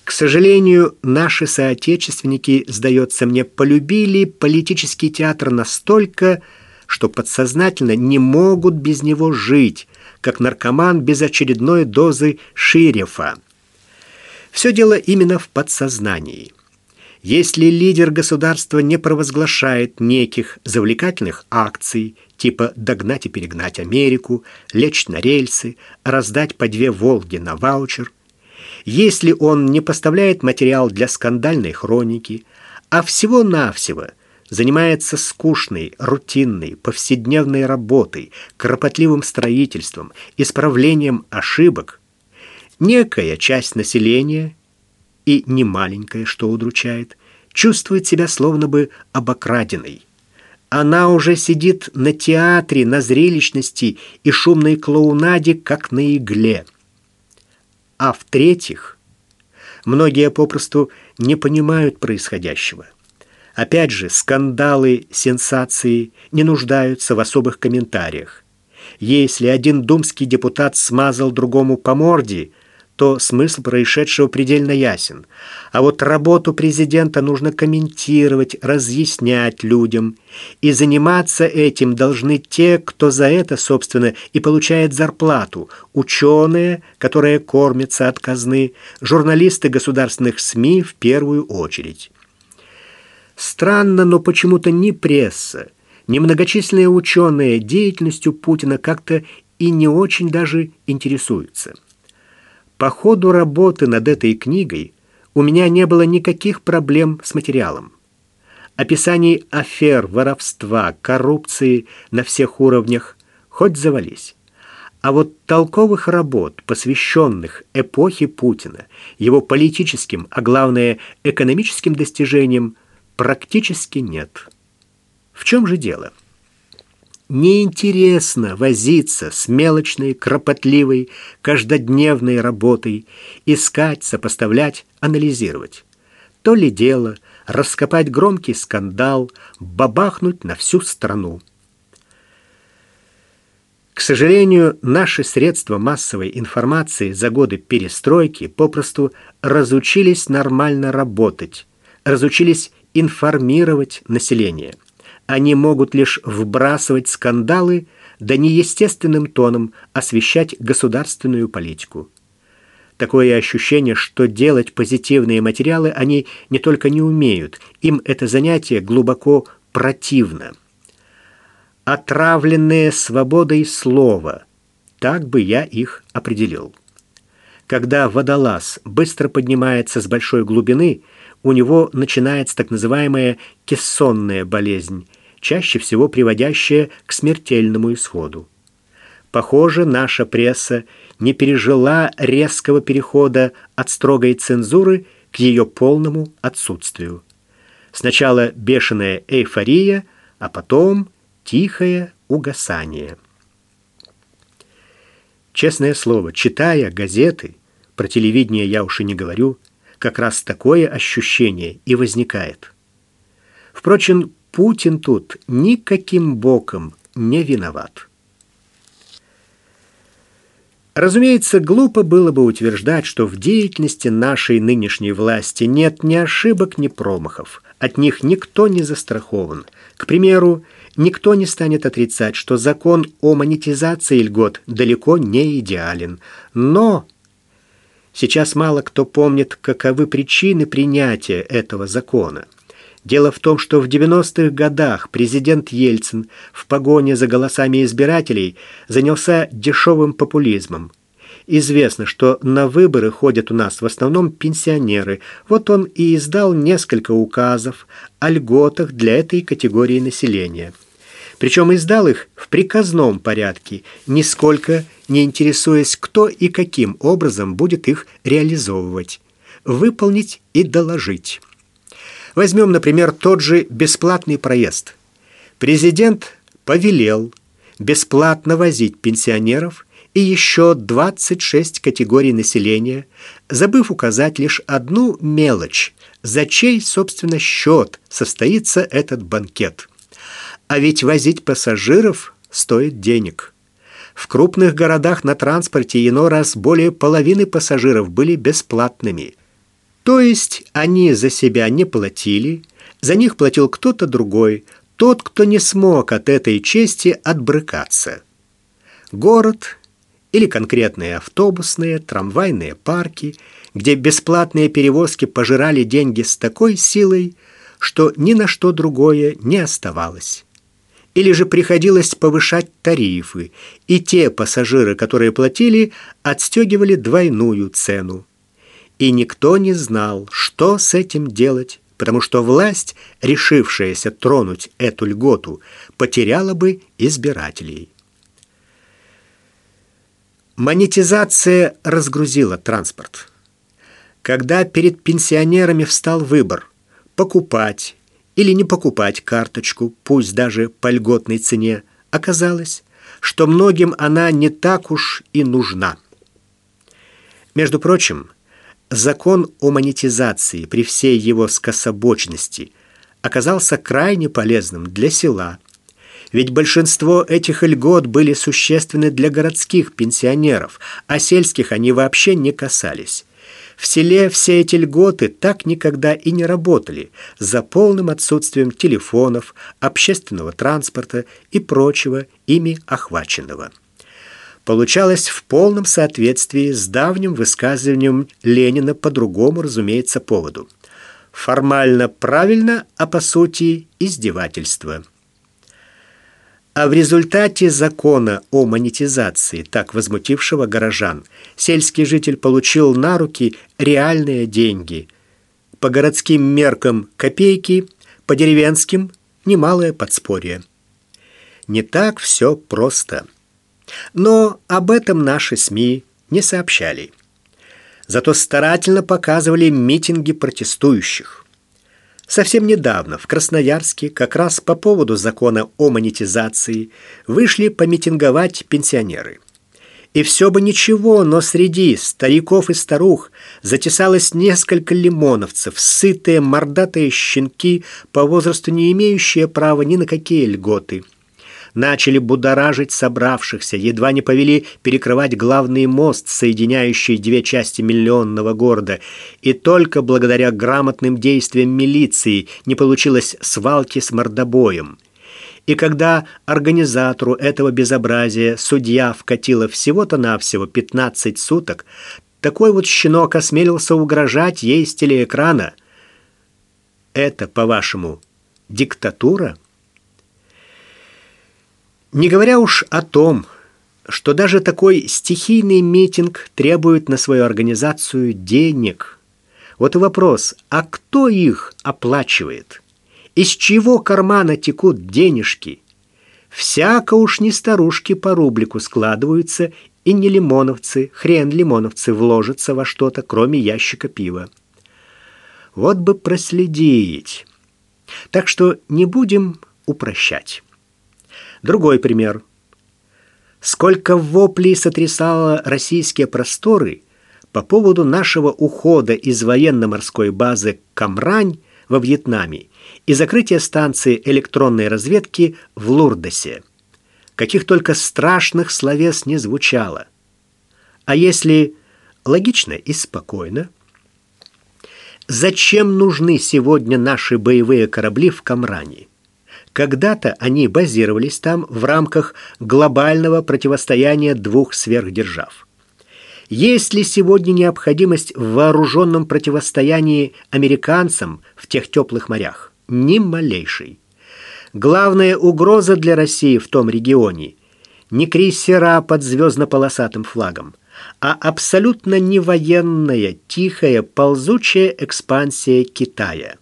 К сожалению, наши соотечественники, сдается мне, полюбили политический театр настолько, что подсознательно не могут без него жить, как наркоман без очередной дозы ширефа. Все дело именно в подсознании. Если лидер государства не провозглашает неких завлекательных акций, типа догнать и перегнать Америку, лечь на рельсы, раздать по две «Волги» на ваучер. Если он не поставляет материал для скандальной хроники, а всего-навсего занимается скучной, рутинной, повседневной работой, кропотливым строительством, исправлением ошибок, некая часть населения, и немаленькая, что удручает, чувствует себя словно бы обокраденной – она уже сидит на театре, на зрелищности и шумной клоунаде, как на игле. А в-третьих, многие попросту не понимают происходящего. Опять же, скандалы, сенсации не нуждаются в особых комментариях. Если один думский депутат смазал другому по морде – то смысл происшедшего предельно ясен. А вот работу президента нужно комментировать, разъяснять людям. И заниматься этим должны те, кто за это, собственно, и получает зарплату. Ученые, которые кормятся от казны, журналисты государственных СМИ в первую очередь. Странно, но почему-то ни пресса, ни многочисленные ученые деятельностью Путина как-то и не очень даже интересуются. По ходу работы над этой книгой у меня не было никаких проблем с материалом. Описаний афер, воровства, коррупции на всех уровнях хоть завались. А вот толковых работ, посвященных эпохе Путина, его политическим, а главное экономическим достижениям, практически нет. В чем же дело? Неинтересно возиться с мелочной, кропотливой, каждодневной работой, искать, сопоставлять, анализировать. То ли дело раскопать громкий скандал, бабахнуть на всю страну. К сожалению, наши средства массовой информации за годы перестройки попросту разучились нормально работать, разучились информировать население. Они могут лишь вбрасывать скандалы, да неестественным тоном освещать государственную политику. Такое ощущение, что делать позитивные материалы они не только не умеют, им это занятие глубоко противно. Отравленные свободой слова, так бы я их определил. Когда водолаз быстро поднимается с большой глубины, у него начинается так называемая кессонная болезнь, чаще всего приводящая к смертельному исходу. Похоже, наша пресса не пережила резкого перехода от строгой цензуры к ее полному отсутствию. Сначала бешеная эйфория, а потом тихое угасание. Честное слово, читая газеты, про телевидение я уж и не говорю, как раз такое ощущение и возникает. Впрочем, Путин тут никаким боком не виноват. Разумеется, глупо было бы утверждать, что в деятельности нашей нынешней власти нет ни ошибок, ни промахов. От них никто не застрахован. К примеру, никто не станет отрицать, что закон о монетизации льгот далеко не идеален. Но Сейчас мало кто помнит, каковы причины принятия этого закона. Дело в том, что в 90-х годах президент Ельцин в погоне за голосами избирателей занялся дешевым популизмом. Известно, что на выборы ходят у нас в основном пенсионеры. Вот он и издал несколько указов о льготах для этой категории населения. Причем издал их в приказном порядке, нисколько не интересуясь, кто и каким образом будет их реализовывать, выполнить и доложить. Возьмем, например, тот же бесплатный проезд. Президент повелел бесплатно возить пенсионеров и еще 26 категорий населения, забыв указать лишь одну мелочь, за чей, собственно, счет состоится этот банкет. А ведь возить пассажиров стоит денег. В крупных городах на транспорте иной раз более половины пассажиров были бесплатными. То есть они за себя не платили, за них платил кто-то другой, тот, кто не смог от этой чести отбрыкаться. Город или конкретные автобусные, трамвайные парки, где бесплатные перевозки пожирали деньги с такой силой, что ни на что другое не оставалось или же приходилось повышать тарифы, и те пассажиры, которые платили, отстегивали двойную цену. И никто не знал, что с этим делать, потому что власть, решившаяся тронуть эту льготу, потеряла бы избирателей. Монетизация разгрузила транспорт. Когда перед пенсионерами встал выбор – покупать или не покупать карточку, пусть даже по льготной цене, оказалось, что многим она не так уж и нужна. Между прочим, закон о монетизации при всей его скособочности оказался крайне полезным для села, ведь большинство этих льгот были существенны для городских пенсионеров, а сельских они вообще не касались. В селе все эти льготы так никогда и не работали, за полным отсутствием телефонов, общественного транспорта и прочего ими охваченного. Получалось в полном соответствии с давним высказыванием Ленина по другому, разумеется, поводу. Формально правильно, а по сути издевательство. А в результате закона о монетизации, так возмутившего горожан, сельский житель получил на руки реальные деньги. По городским меркам копейки, по деревенским немалое подспорье. Не так все просто. Но об этом наши СМИ не сообщали. Зато старательно показывали митинги протестующих. Совсем недавно в Красноярске как раз по поводу закона о монетизации вышли помитинговать пенсионеры. И все бы ничего, но среди стариков и старух затесалось несколько лимоновцев, сытые мордатые щенки, по возрасту не имеющие права ни на какие льготы – начали будоражить собравшихся, едва не повели перекрывать главный мост, соединяющий две части миллионного города. И только благодаря грамотным действиям милиции не получилось свалки с мордобоем. И когда организатору этого безобразия судья вкатила всего-то навсего 15 суток, такой вот щенок осмелился угрожать ей с телеэкрана. Это, по-вашему, диктатура? Не говоря уж о том, что даже такой стихийный митинг требует на свою организацию денег. Вот и вопрос, а кто их оплачивает? Из чего кармана текут денежки? Всяко уж не старушки по рублику складываются, и не лимоновцы, хрен лимоновцы вложатся во что-то, кроме ящика пива. Вот бы проследить. Так что не будем упрощать. Другой пример. Сколько воплей сотрясало российские просторы по поводу нашего ухода из военно-морской базы Камрань во Вьетнаме и закрытия станции электронной разведки в Лурдосе. Каких только страшных словес не звучало. А если логично и спокойно, зачем нужны сегодня наши боевые корабли в Камране? Когда-то они базировались там в рамках глобального противостояния двух сверхдержав. Есть ли сегодня необходимость в вооруженном противостоянии американцам в тех теплых морях? Ни малейшей. Главная угроза для России в том регионе не крейсера под звездно-полосатым флагом, а абсолютно не военная, тихая, ползучая экспансия Китая –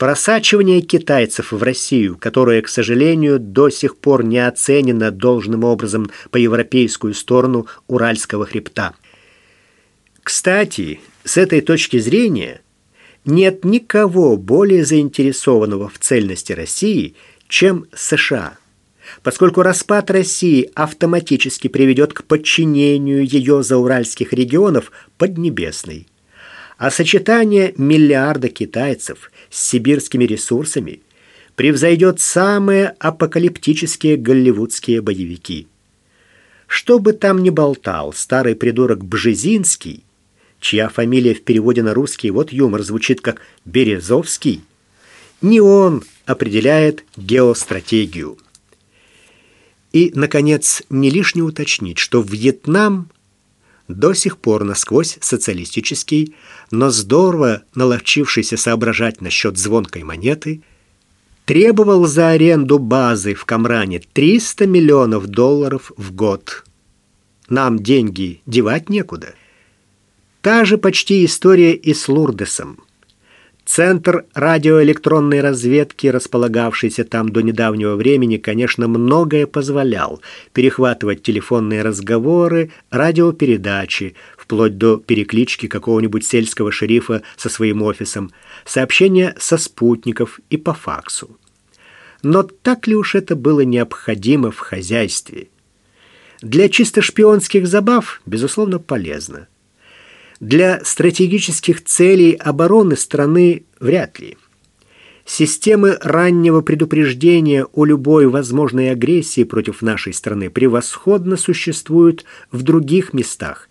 Просачивание китайцев в Россию, которое, к сожалению, до сих пор не оценено должным образом по европейскую сторону Уральского хребта. Кстати, с этой точки зрения нет никого более заинтересованного в цельности России, чем США, поскольку распад России автоматически приведет к подчинению ее зауральских регионов Поднебесной. А сочетание миллиарда китайцев с сибирскими ресурсами превзойдет самые апокалиптические голливудские боевики. Что бы там ни болтал старый придурок Бжезинский, чья фамилия в переводе на русский, вот юмор звучит как Березовский, не он определяет геостратегию. И, наконец, не лишне уточнить, что Вьетнам – до сих пор насквозь социалистический, но здорово наловчившийся соображать насчет звонкой монеты, требовал за аренду базы в Камране 300 миллионов долларов в год. Нам деньги девать некуда. Та же почти история и с Лурдесом. Центр радиоэлектронной разведки, располагавшийся там до недавнего времени, конечно, многое позволял. Перехватывать телефонные разговоры, радиопередачи, вплоть до переклички какого-нибудь сельского шерифа со своим офисом, сообщения со спутников и по факсу. Но так ли уж это было необходимо в хозяйстве? Для чисто шпионских забав, безусловно, полезно. Для стратегических целей обороны страны вряд ли. Системы раннего предупреждения о любой возможной агрессии против нашей страны превосходно существуют в других местах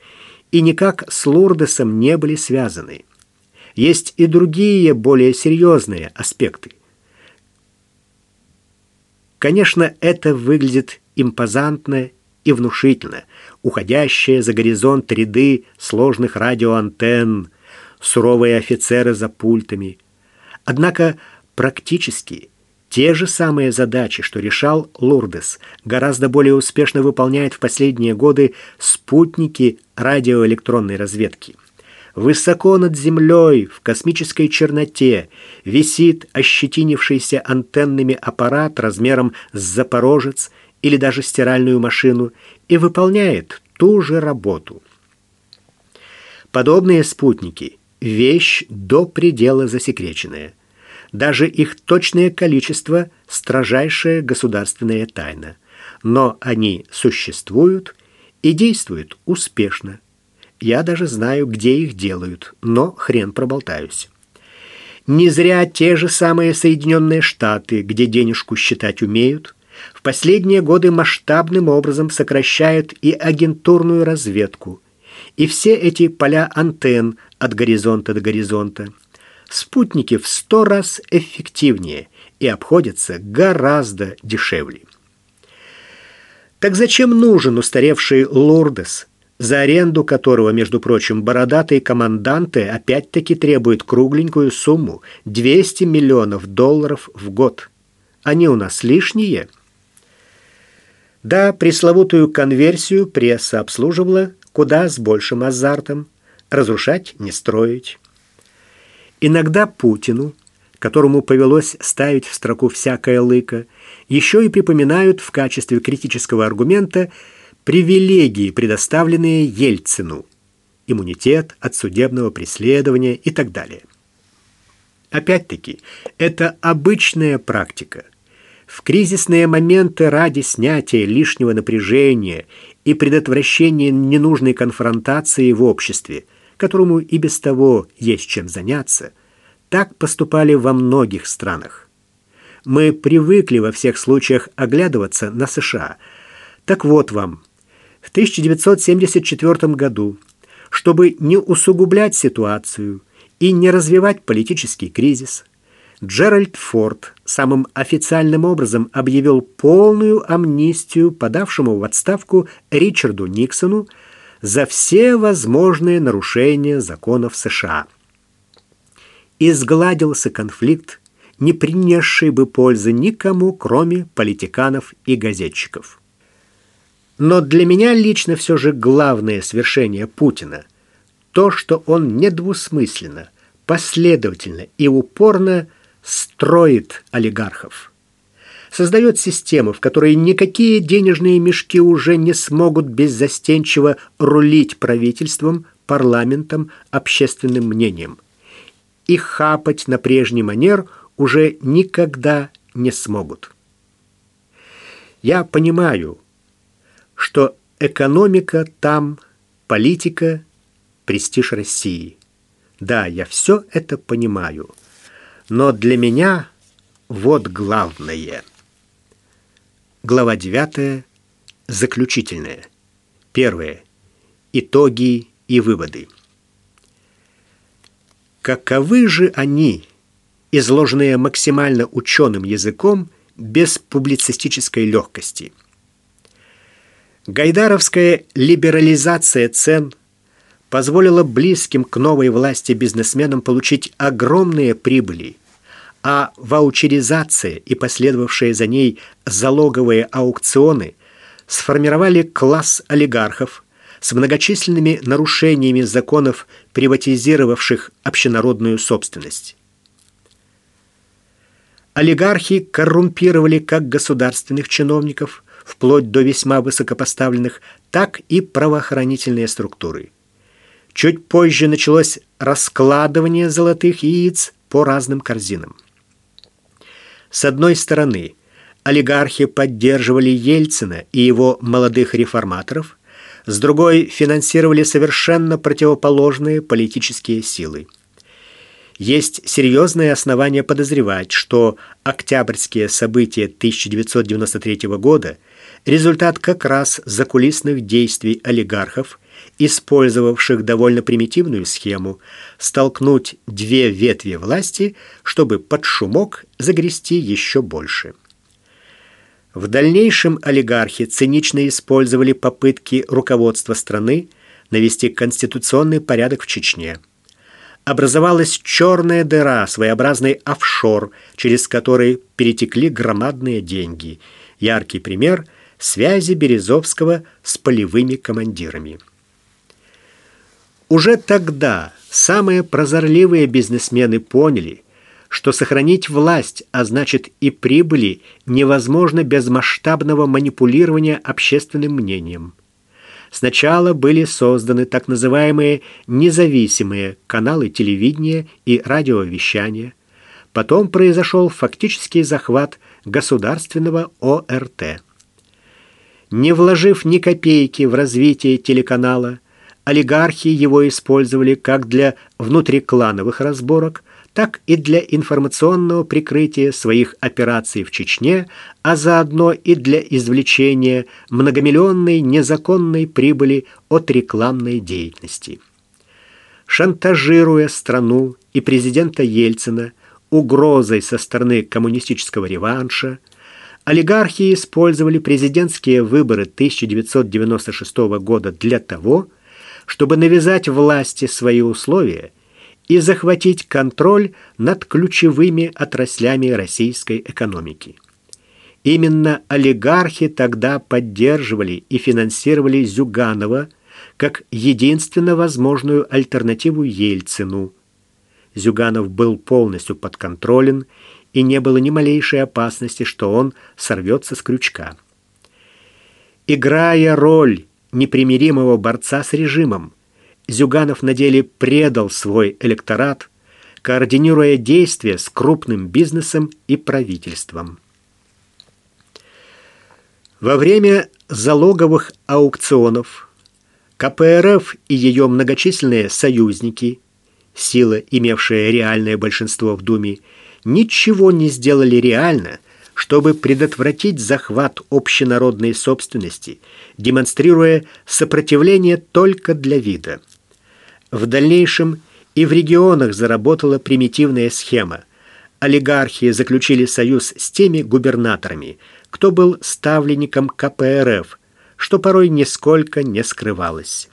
и никак с Лурдесом не были связаны. Есть и другие более серьезные аспекты. Конечно, это выглядит импозантно и внушительно, уходящие за горизонт ряды сложных радиоантенн, суровые офицеры за пультами. Однако практически те же самые задачи, что решал Лурдес, гораздо более успешно выполняют в последние годы спутники радиоэлектронной разведки. Высоко над землей, в космической черноте, висит ощетинившийся антеннами аппарат размером с Запорожец или даже стиральную машину и выполняет ту же работу. Подобные спутники – вещь до предела засекреченная. Даже их точное количество – строжайшая государственная тайна. Но они существуют и действуют успешно. Я даже знаю, где их делают, но хрен проболтаюсь. Не зря те же самые Соединенные Штаты, где денежку считать умеют, в последние годы масштабным образом сокращают и агентурную разведку, и все эти поля антенн от горизонта до горизонта. Спутники в сто раз эффективнее и обходятся гораздо дешевле. Так зачем нужен устаревший Лурдес, за аренду которого, между прочим, бородатые команданты опять-таки требуют кругленькую сумму – 200 миллионов долларов в год? Они у нас лишние? Да, пресловутую конверсию пресса обслуживала куда с большим азартом. Разрушать, не строить. Иногда Путину, которому повелось ставить в строку всякое лыко, еще и припоминают в качестве критического аргумента привилегии, предоставленные Ельцину, иммунитет от судебного преследования и так далее. Опять-таки, это обычная практика. В кризисные моменты ради снятия лишнего напряжения и предотвращения ненужной конфронтации в обществе, которому и без того есть чем заняться, так поступали во многих странах. Мы привыкли во всех случаях оглядываться на США. Так вот вам, в 1974 году, чтобы не усугублять ситуацию и не развивать политический кризис, Джеральд Форд самым официальным образом объявил полную амнистию подавшему в отставку Ричарду Никсону за все возможные нарушения законов США. Изгладился конфликт, не принесший бы пользы никому, кроме политиканов и газетчиков. Но для меня лично все же главное свершение Путина – то, что он недвусмысленно, последовательно и упорно строит олигархов. Создает систему, в которой никакие денежные мешки уже не смогут беззастенчиво рулить правительством, парламентом, общественным мнением. И хапать на прежний манер уже никогда не смогут. Я понимаю, что экономика там, политика, престиж России. Да, я все это понимаю. Но для меня вот главное. Глава 9. Заключительная. Первое. Итоги и выводы. Каковы же они, изложенные максимально ученым языком, без публицистической легкости – Гайдаровская либерализация цен позволила близким к новой власти бизнесменам получить огромные прибыли, а ваучеризация и последовавшие за ней залоговые аукционы сформировали класс олигархов с многочисленными нарушениями законов, приватизировавших общенародную собственность. Олигархи коррумпировали как государственных чиновников – вплоть до весьма высокопоставленных, так и правоохранительные структуры. Чуть позже началось раскладывание золотых яиц по разным корзинам. С одной стороны, олигархи поддерживали Ельцина и его молодых реформаторов, с другой финансировали совершенно противоположные политические силы. Есть серьезные основания подозревать, что октябрьские события 1993 года – результат как раз закулисных действий олигархов, использовавших довольно примитивную схему столкнуть две ветви власти, чтобы под шумок загрести еще больше. В дальнейшем олигархи цинично использовали попытки руководства страны навести конституционный порядок в Чечне. Образовалась черная дыра, своеобразный офшор, через который перетекли громадные деньги. Яркий пример – связи Березовского с полевыми командирами. Уже тогда самые прозорливые бизнесмены поняли, что сохранить власть, а значит и прибыли, невозможно без масштабного манипулирования общественным мнением. Сначала были созданы так называемые независимые каналы телевидения и радиовещания, потом произошел фактический захват государственного ОРТ. Не вложив ни копейки в развитие телеканала, олигархи его использовали как для внутриклановых разборок, так и для информационного прикрытия своих операций в Чечне, а заодно и для извлечения многомиллионной незаконной прибыли от рекламной деятельности. Шантажируя страну и президента Ельцина угрозой со стороны коммунистического реванша, олигархи использовали президентские выборы 1996 года для того, чтобы навязать власти свои условия и захватить контроль над ключевыми отраслями российской экономики. Именно олигархи тогда поддерживали и финансировали Зюганова как единственно возможную альтернативу Ельцину. Зюганов был полностью подконтролен, и не было ни малейшей опасности, что он сорвется с крючка. Играя роль непримиримого борца с режимом, Зюганов на деле предал свой электорат, координируя действия с крупным бизнесом и правительством. Во время залоговых аукционов КПРФ и ее многочисленные союзники, сила, имевшая реальное большинство в Думе, ничего не сделали реально, чтобы предотвратить захват общенародной собственности, демонстрируя сопротивление только для вида. В дальнейшем и в регионах заработала примитивная схема. Олигархи заключили союз с теми губернаторами, кто был ставленником КПРФ, что порой нисколько не скрывалось.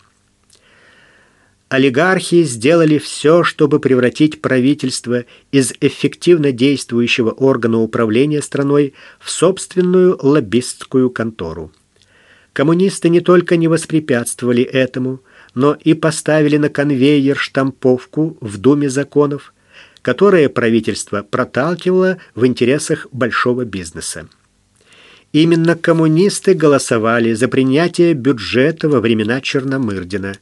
Олигархи сделали все, чтобы превратить правительство из эффективно действующего органа управления страной в собственную лоббистскую контору. Коммунисты не только не воспрепятствовали этому, но и поставили на конвейер штамповку в Думе законов, которые правительство проталкивало в интересах большого бизнеса. Именно коммунисты голосовали за принятие бюджета во времена Черномырдина.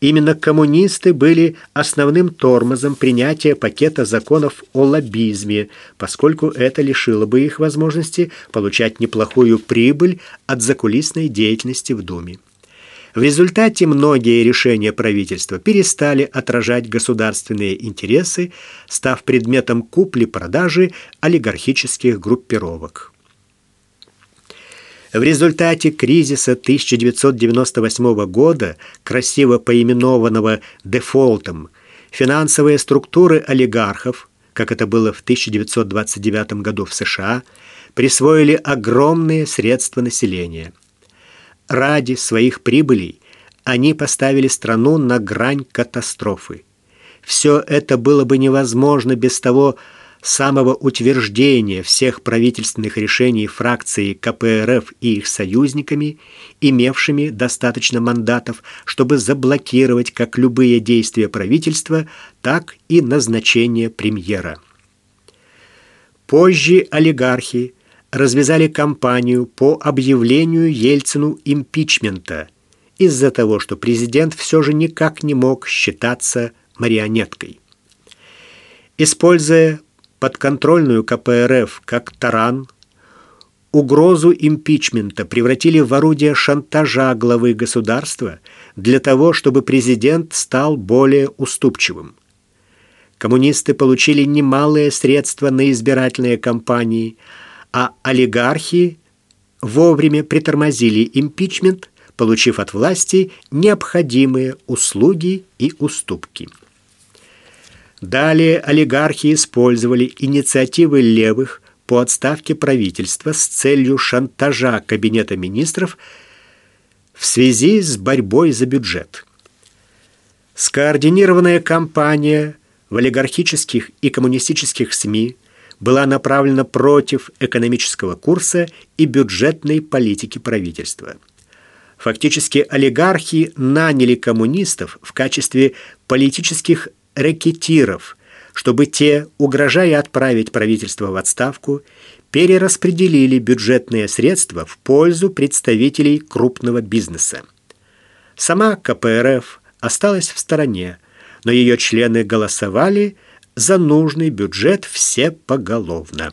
Именно коммунисты были основным тормозом принятия пакета законов о лоббизме, поскольку это лишило бы их возможности получать неплохую прибыль от закулисной деятельности в Думе. В результате многие решения правительства перестали отражать государственные интересы, став предметом купли-продажи олигархических группировок. В результате кризиса 1998 года, красиво поименованного дефолтом, финансовые структуры олигархов, как это было в 1929 году в США, присвоили огромные средства населения. Ради своих прибылей они поставили страну на грань катастрофы. Все это было бы невозможно без того, самого утверждения всех правительственных решений фракции КПРФ и их союзниками, имевшими достаточно мандатов, чтобы заблокировать как любые действия правительства, так и назначение премьера. Позже олигархи развязали кампанию по объявлению Ельцину импичмента из-за того, что президент все же никак не мог считаться марионеткой. Используя подконтрольную КПРФ как таран, угрозу импичмента превратили в орудие шантажа главы государства для того, чтобы президент стал более уступчивым. Коммунисты получили немалые средства на избирательные кампании, а олигархи вовремя притормозили импичмент, получив от власти необходимые услуги и уступки. Далее олигархи использовали инициативы левых по отставке правительства с целью шантажа Кабинета министров в связи с борьбой за бюджет. Скоординированная кампания в олигархических и коммунистических СМИ была направлена против экономического курса и бюджетной политики правительства. Фактически олигархи наняли коммунистов в качестве политических рэкетиров, чтобы те, угрожая отправить правительство в отставку, перераспределили бюджетные средства в пользу представителей крупного бизнеса. Сама КПРФ осталась в стороне, но ее члены голосовали за нужный бюджет все поголовно.